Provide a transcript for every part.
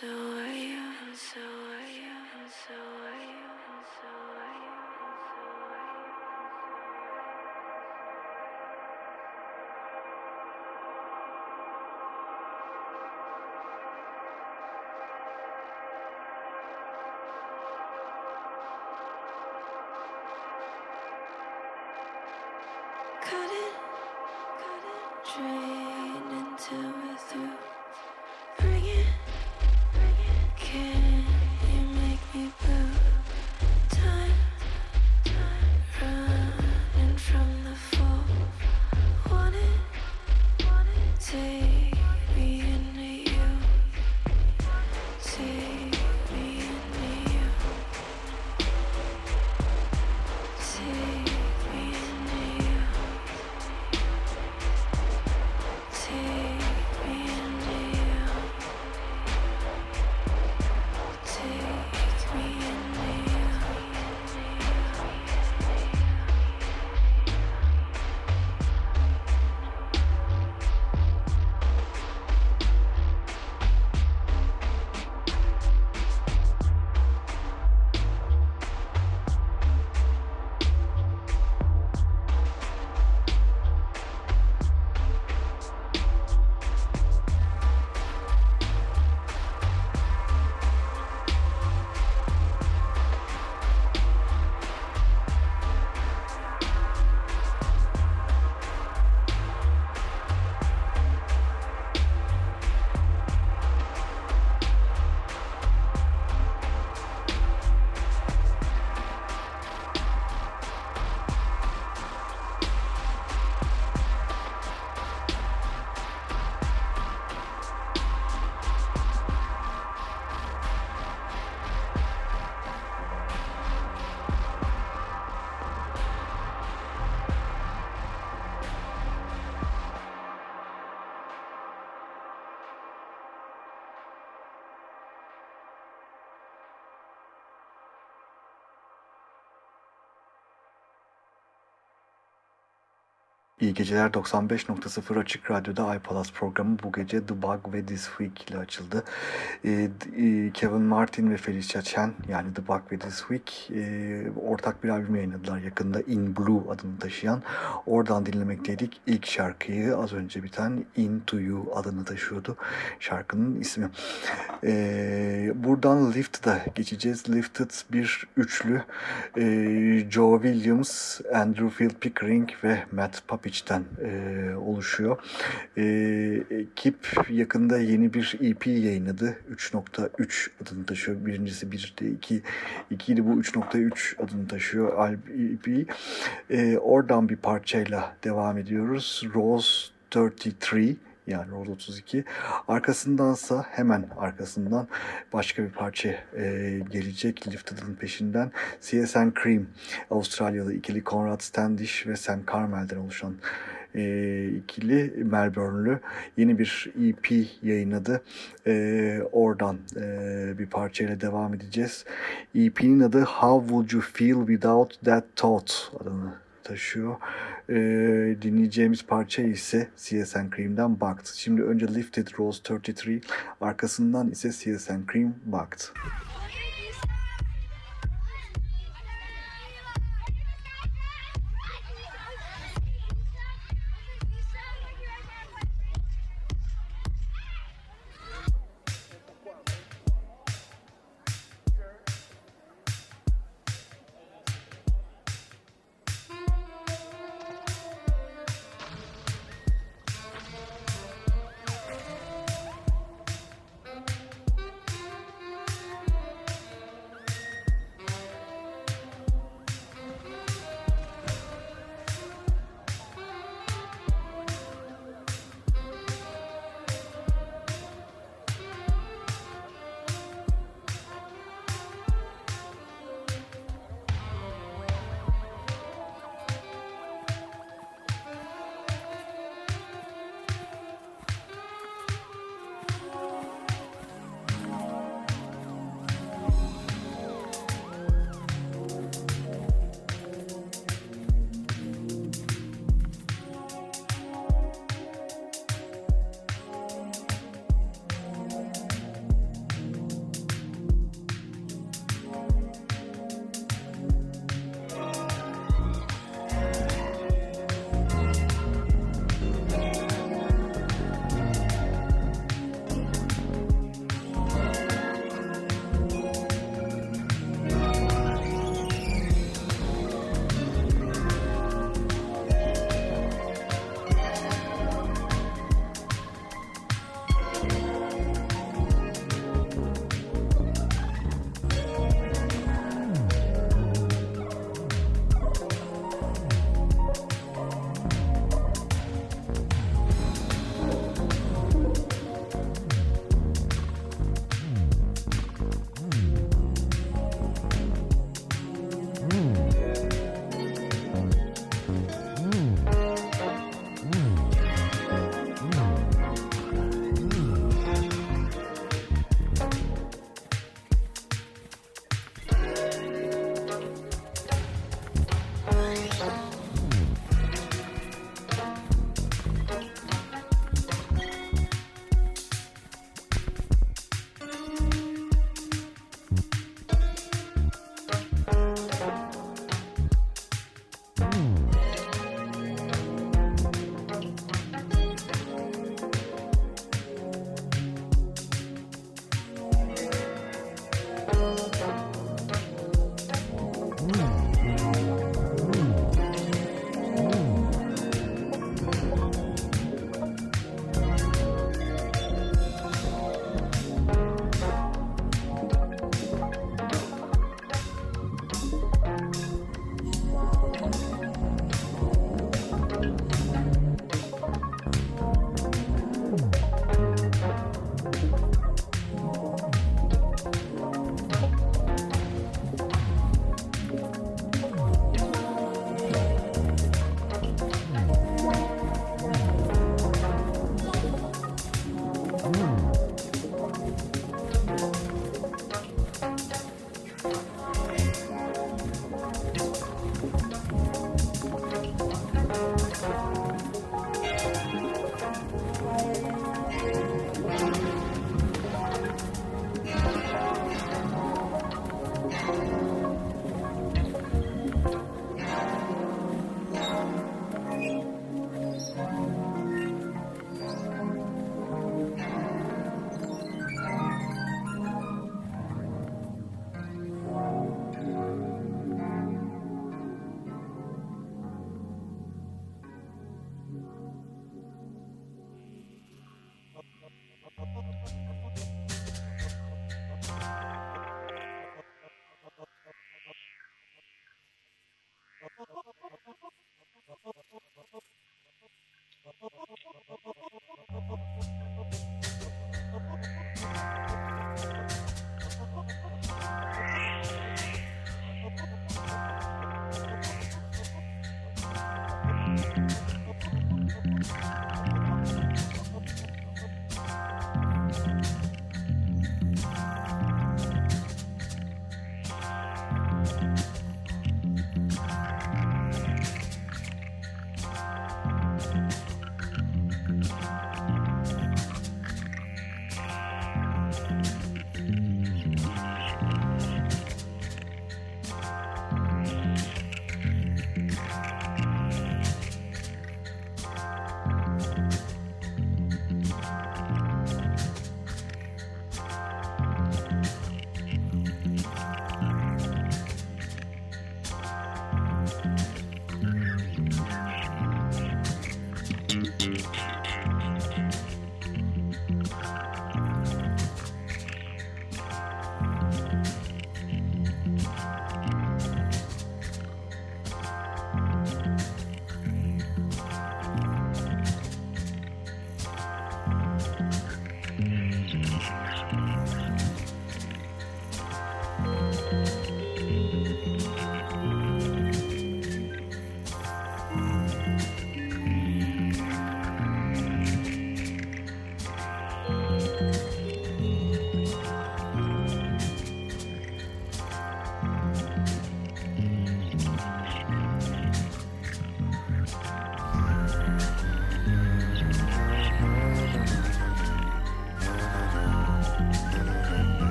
so are you, and so are you, and so are you, and so are you. İyi geceler 95.0 Açık Radyo'da iPalas programı bu gece The Bug ve This Week ile açıldı. Ee, e, Kevin Martin ve Felicia Chen yani The Bug ve This Week e, ortak bir albüm yayınladılar yakında In Blue adını taşıyan. Oradan dinlemekteydik ilk şarkıyı az önce biten Into You adını taşıyordu şarkının ismi. Ee, buradan Lifted'a geçeceğiz. Lifted bir üçlü ee, Joe Williams, Andrew Phil Pickering ve Matt Puppy Pitch'ten e, oluşuyor. E, ekip yakında yeni bir EP yayınladı. 3.3 adını taşıyor. Birincisi 1, 2, 2 idi bu 3.3 adını taşıyor EP. E, oradan bir parçayla devam ediyoruz. Rose 33 yani Road 32. Arkasındansa hemen arkasından başka bir parça e, gelecek Lifted'ın peşinden. CSN Cream, Avustralyalı ikili Conrad Standish ve Sam Carmel'den oluşan e, ikili Melbourne'lü yeni bir EP yayınladı. E, oradan e, bir parçayla devam edeceğiz. EP'nin adı How Would You Feel Without That Thought adını taşıyor. E, dinleyeceğimiz parça ise CSN Cream'den Bugged. Şimdi önce Lifted Rose 33, arkasından ise CSN Cream Bugged.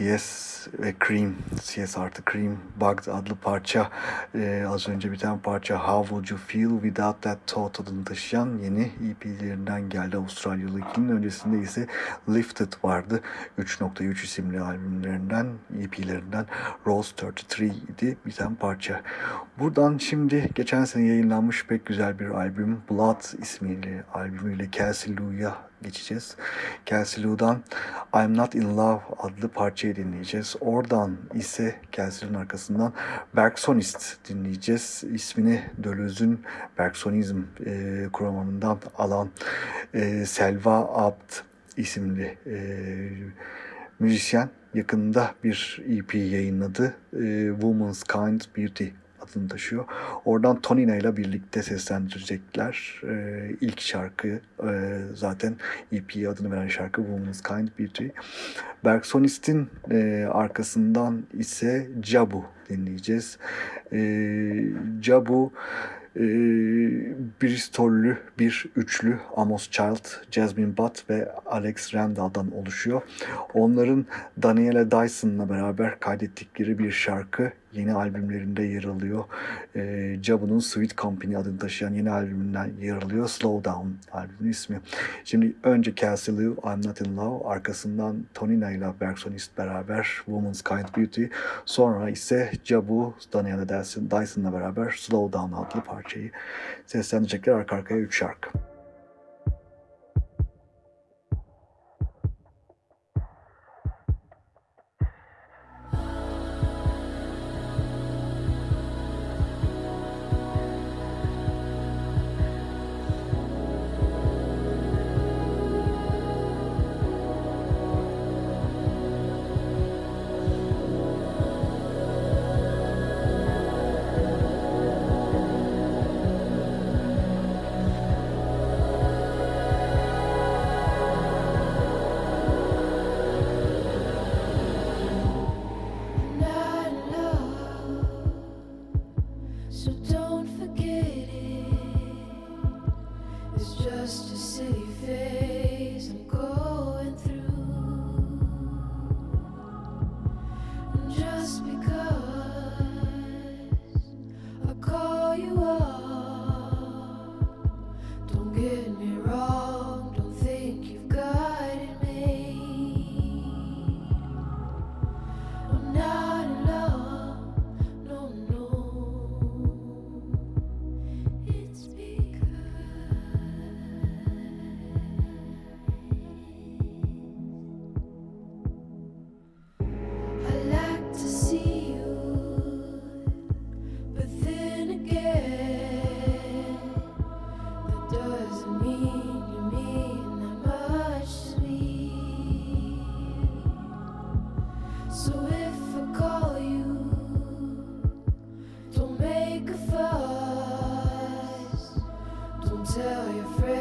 CS ve Cream, CS artı Cream Bugs adlı parça. E, az önce biten parça How Would You Feel Without That Thought adını taşıyan yeni EP'lerinden geldi. Avustralyalı ikinin öncesinde ise Lifted vardı. 3.3 isimli albümlerinden EP'lerinden Rose 33 idi biten parça. Buradan şimdi geçen sene yayınlanmış pek güzel bir albüm Blood ismiyle albümüyle Kelsey Lou'ya geçeceğiz. Kelsey Lou'dan I'm Not In Love adlı parçayı dinleyeceğiz. Oradan ise Kelsey'nin arkasından Bergsonist dinleyeceğiz. İsmini Döloz'un Bergsonizm e, kuramından alan e, Selva Abd isimli e, müzisyen yakında bir EP yayınladı. E, Woman's Kind Beauty adını taşıyor. Oradan Tonina ile birlikte seslendirecekler. Ee, ilk şarkı e, zaten EP adını veren şarkı Woman's Kind Beauty. Bergsonist'in e, arkasından ise Jabu dinleyeceğiz. E, Jabu e, Bristol'lü bir üçlü Amos Child, Jasmine Butt ve Alex Randall'dan oluşuyor. Onların Daniela Dyson'la beraber kaydettikleri bir şarkı yeni albümlerinde yer alıyor. E, Jabu'nun Sweet Company adını taşıyan yeni albümünden yer alıyor. Slow Down albümün ismi. Şimdi önce Kelsey Lou, I'm Not In Love, arkasından Tonina ile Bergsonist beraber Woman's Kind Beauty, sonra ise Jabu, Daniela Dyson'la beraber Slow Down adlı parçayı seslendirecekler arka arkaya 3 şarkı. tell your friends.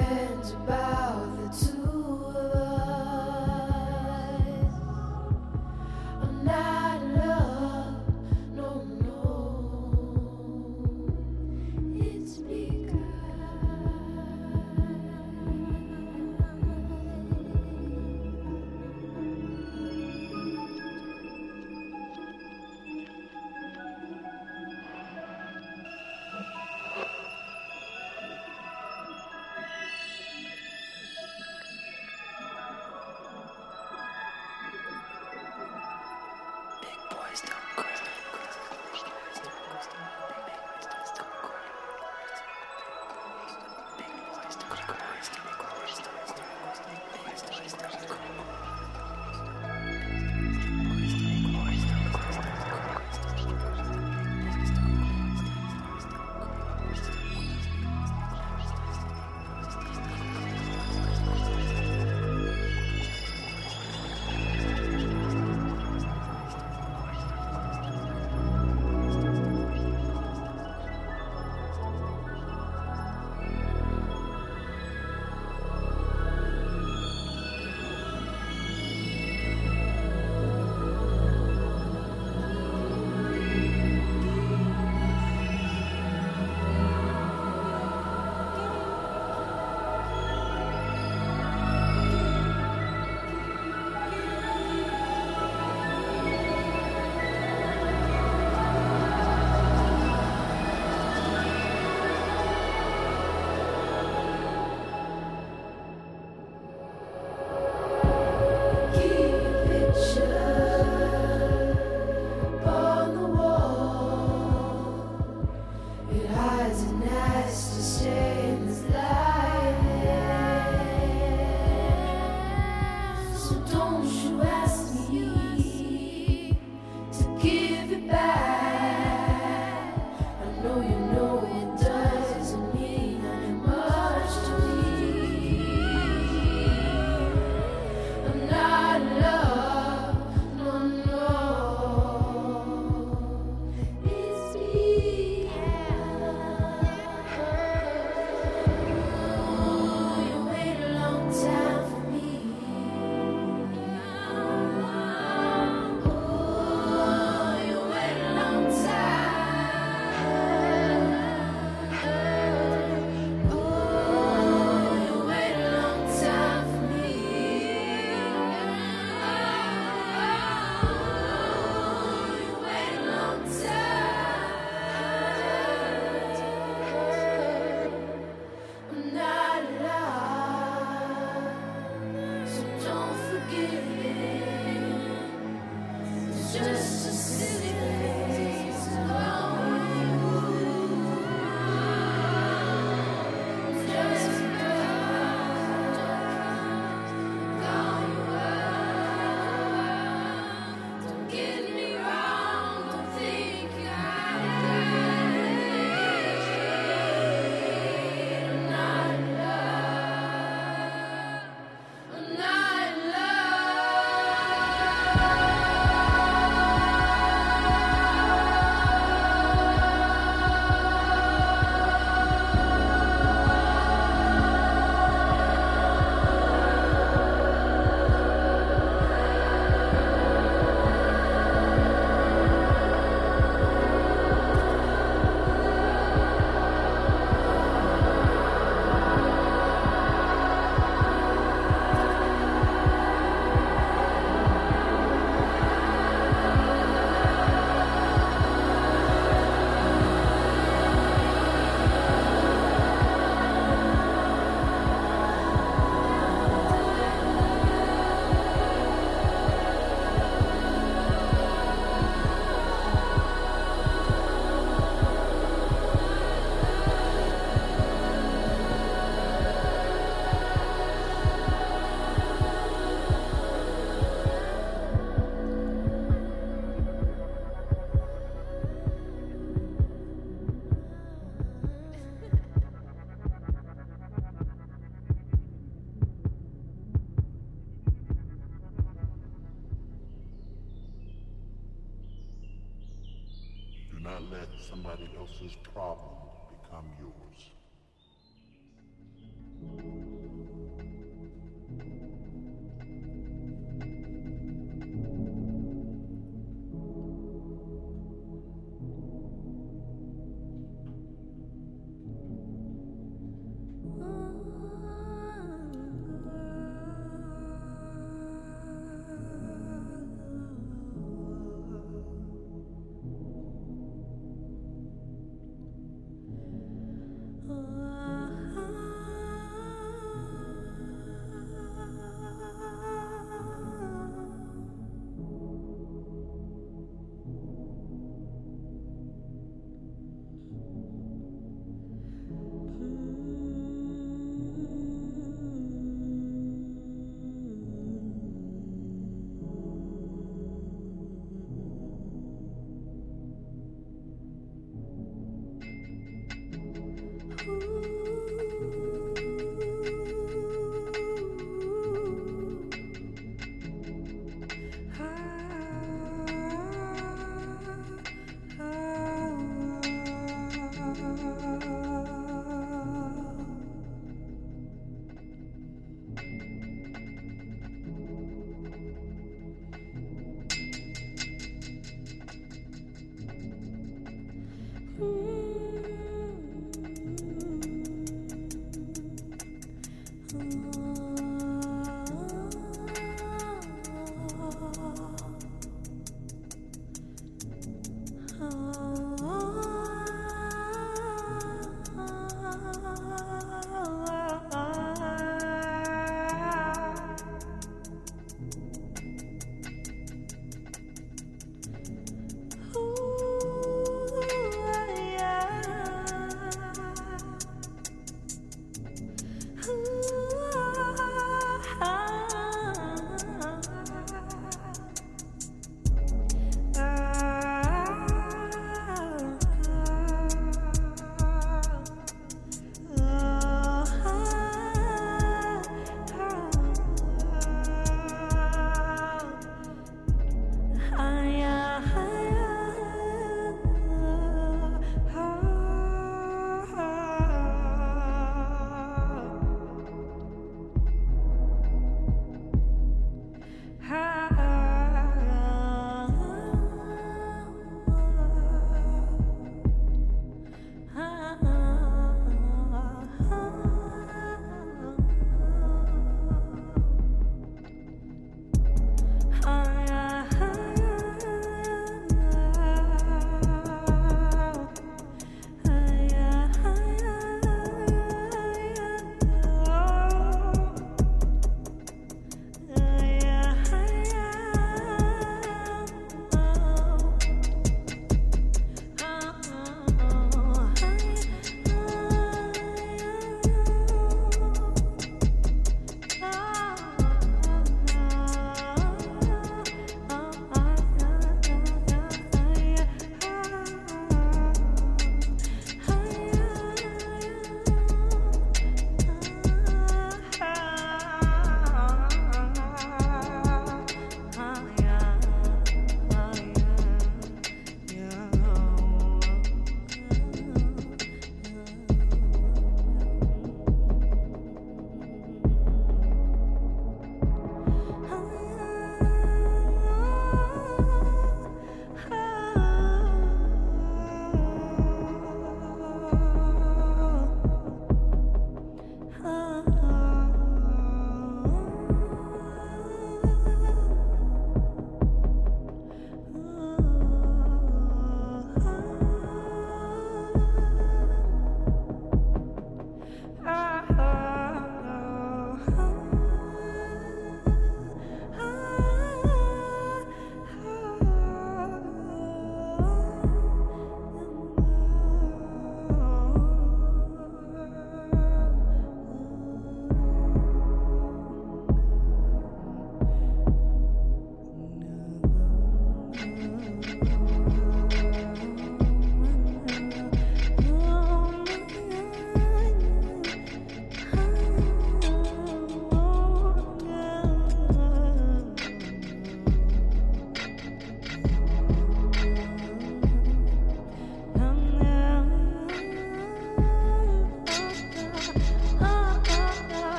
problem become yours.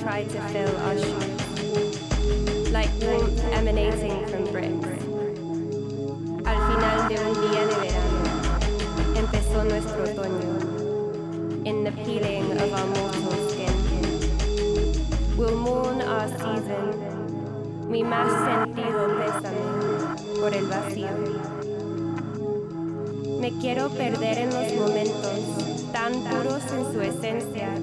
Try to fill our shoes, like warmth emanating from bricks. Al final de un día de verano, empezó nuestro otoño, in the peeling of our mortal skin. We'll mourn our season mi más sentido pésame por el vacío. Me quiero perder en los momentos tan puros en su esencia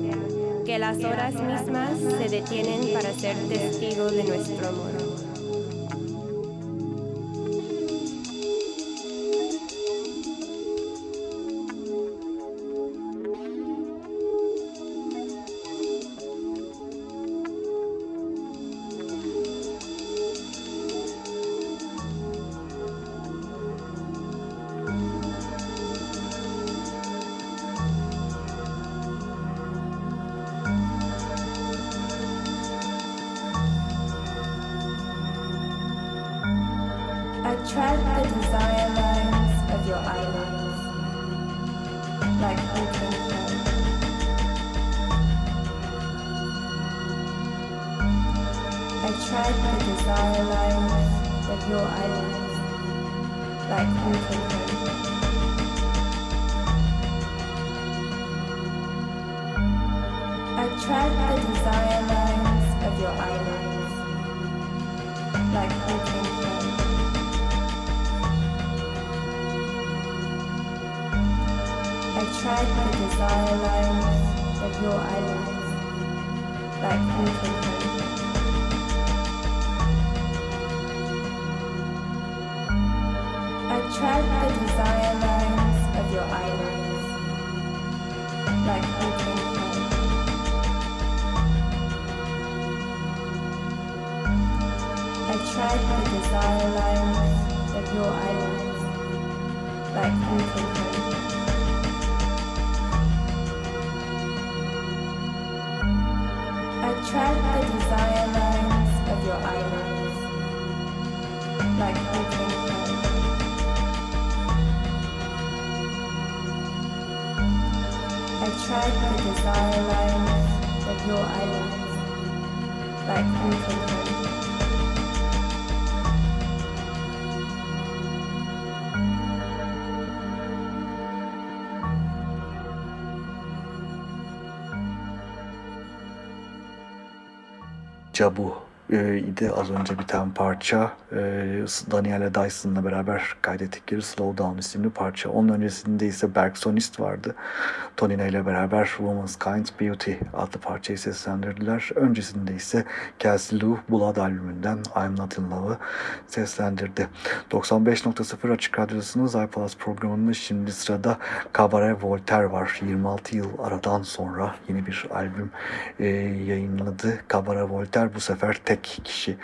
que las horas mismas se detienen para ser testigo de nuestro amor. Shine the desire lines of your eyelids, like home from home. I tread the desire lines of your eyelids, like home from home. I tread the desire lines of your eyelids, like home from home. Jabu e, idi az önce biten parça. E, Daniela Dyson'la beraber kaydettikleri Slow Down isimli parça. Onun öncesinde ise Bergsonist vardı. Tonina ile beraber Woman's Kind Beauty adlı parçayı seslendirdiler. Öncesinde ise Kelsey Lou Blood albümünden I'm Not In Love'ı seslendirdi. 95.0 Açık Radyosu'nun iPlus programında şimdi sırada Cabaret Voltaire var. 26 yıl aradan sonra yeni bir albüm e, yayınladı. Cabaret Voltaire bu sefer tek kişi.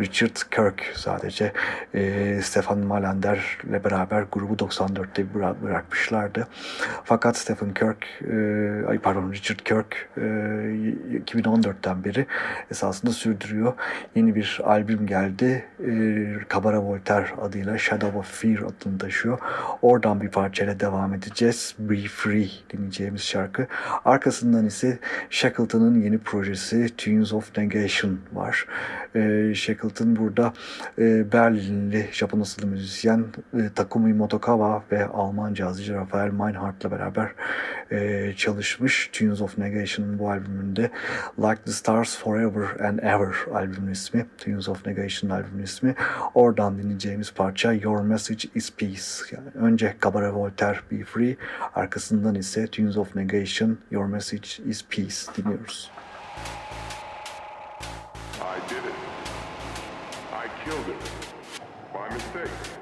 Richard Kirk sadece e, Stefan Malander ile beraber grubu 94'te bırakmışlardı. Fakat Kirk Kirk, e, ay pardon Richard Kirk e, 2014'ten beri esasında sürdürüyor. Yeni bir albüm geldi. E, Kabara Voltaire adıyla Shadow of Fear adını taşıyor. Oradan bir parçayla devam edeceğiz. Be Free dinleyeceğimiz şarkı. Arkasından ise Shackleton'ın yeni projesi Tunes of Negation var. E, Shackleton burada e, Berlinli Japon asıllı müzisyen e, Takumi Motokawa ve Alman cazcı Rafael Meinhardt'la beraber e, çalışmış. Tunes of Negation'ın bu albümünde Like the Stars Forever and Ever albümün ismi. Tunes of Negation albümün ismi. Oradan dinleyeceğimiz parça Your Message is Peace. Yani önce Cabaret Voltaire Be Free arkasından ise Tunes of Negation Your Message is Peace dinliyoruz. Killed children by mistake.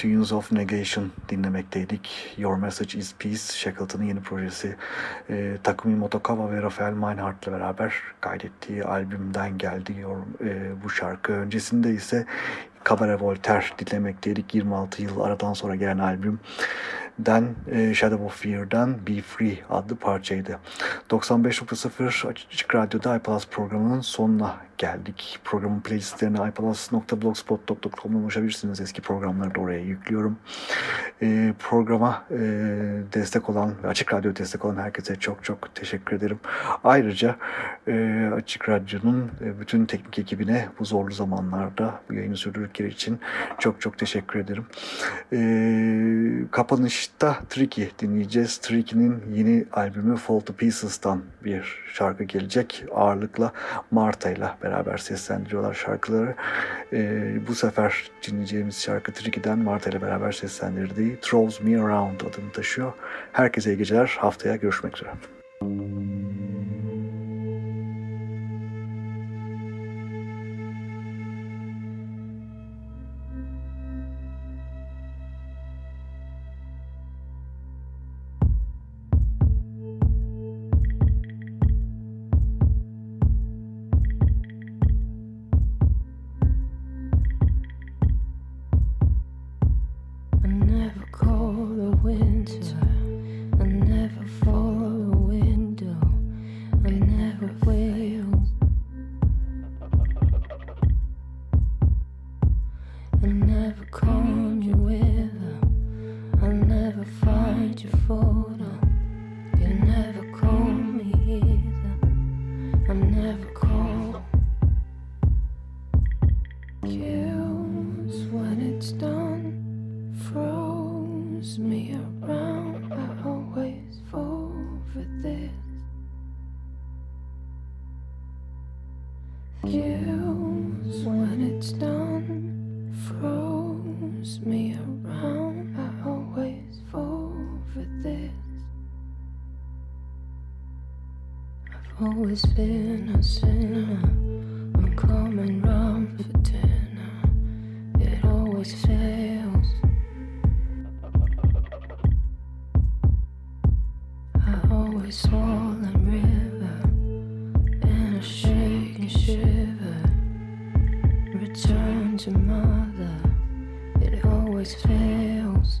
Tunes of Negation dinlemekteydik. Your Message is Peace, Shackleton'ın yeni projesi. E, Takumi Motokawa ve Rafael Meinhardt'la beraber kaydettiği albümden geldi Your, e, bu şarkı. Öncesinde ise Cabaret Voltaire dinlemekteydik. 26 yıl aradan sonra gelen albüm den e, Shadow of Fear'dan Be Free adlı parçaydı. 95.0 Açık Radyo'da iPlus programının sonuna geldik. Programın playlistlerine iPlus.blogspot.com'dan ulaşabilirsiniz. Eski programları da oraya yüklüyorum. E, programa e, destek olan Açık Radyo destek olan herkese çok çok teşekkür ederim. Ayrıca e, Açık Radyo'nun e, bütün teknik ekibine bu zorlu zamanlarda bu yayını sürdürdükleri için çok çok teşekkür ederim. E, kapanışta Tricky dinleyeceğiz. Tricky'nin yeni albümü Fall to Pieces'tan bir şarkı gelecek. Ağırlıkla Marta beraber seslendiriyorlar şarkıları. E, bu sefer dinleyeceğimiz şarkı Tricky'den Marta ile beraber seslendirdiği Throws Me Around adını taşıyor. Herkese iyi geceler. Haftaya görüşmek üzere. Fails.